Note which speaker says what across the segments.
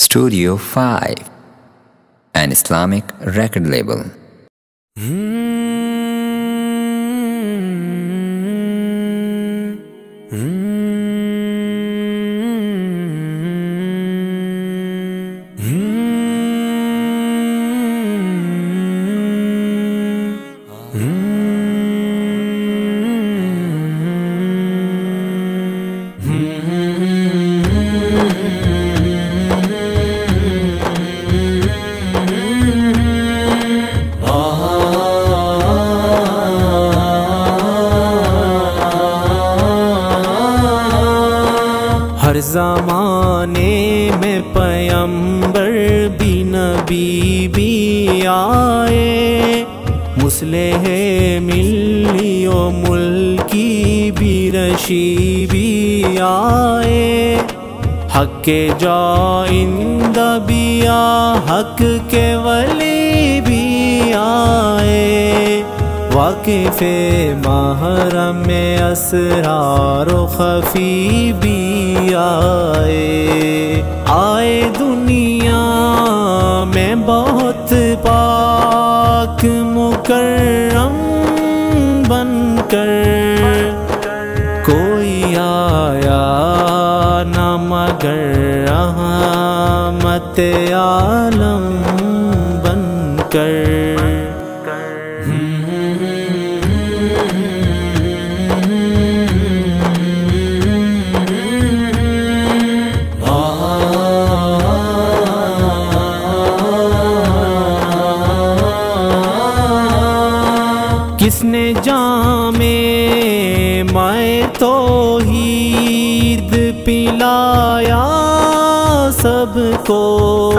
Speaker 1: Studio 5, an Islamic record label.
Speaker 2: زمانے میں پیمبر بھی نبی بھی آئے۔ مسلح ملی و ملکی بھی رشی بھی آئے۔ حق کے جائند بھی آ، حق کے ولی واقف محرم میں اسرار و خفی بھی آئے۔ آئے دنیا میں بہت پاک، مکرم بن کر۔ کوئی آیا نہ مگر رحمت عالم بن کر۔ میں تو پلایا سب کو۔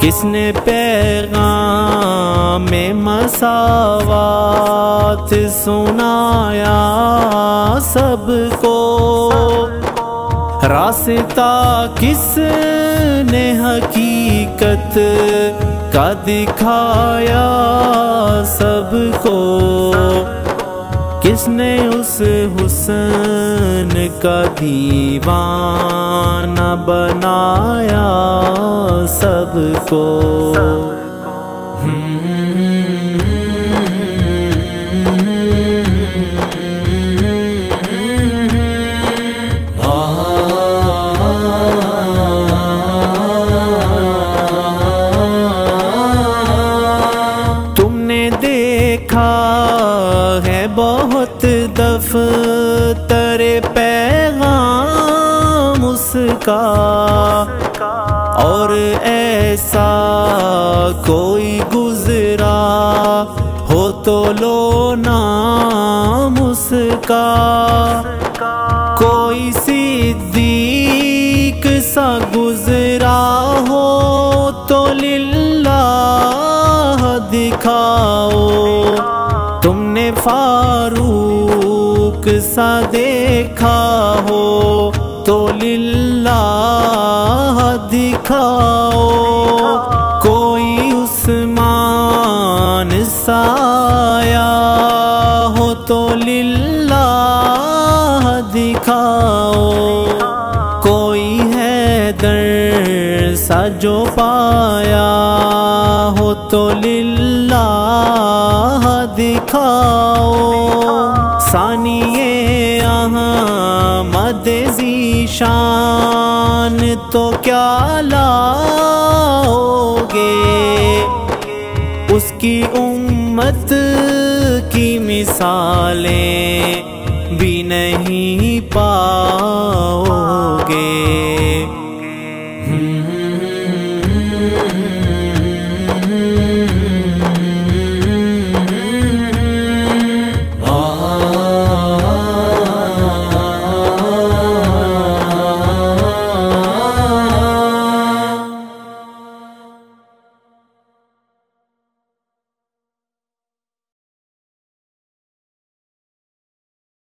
Speaker 2: کس نے پیغام میں مساوات سنایا سب کو؟ راستہ کس نے حقیقت کا دکھایا سب نے اس حسن کا دیوانہ بنایا سب کو۔ دفتر پیغام اس کا اور ایسا کوئی گزرا ہو تو لو نام اس کا کوئی صدیق سا گزرا ہو تو للہ دکھاؤ تم نے فاروق سا دیکھا ہو تو للہ دکھاؤ۔ کوئی عثمان سایا ہو تو للہ دکھاؤ۔ کوئی ہے در سا جو پایا ہو تو للہ دکھاؤ۔ ثانیے، آہاں، مد شان تو کیا لاؤگے؟ اس کی امت کی مثالیں بھی نہیں پاؤ گے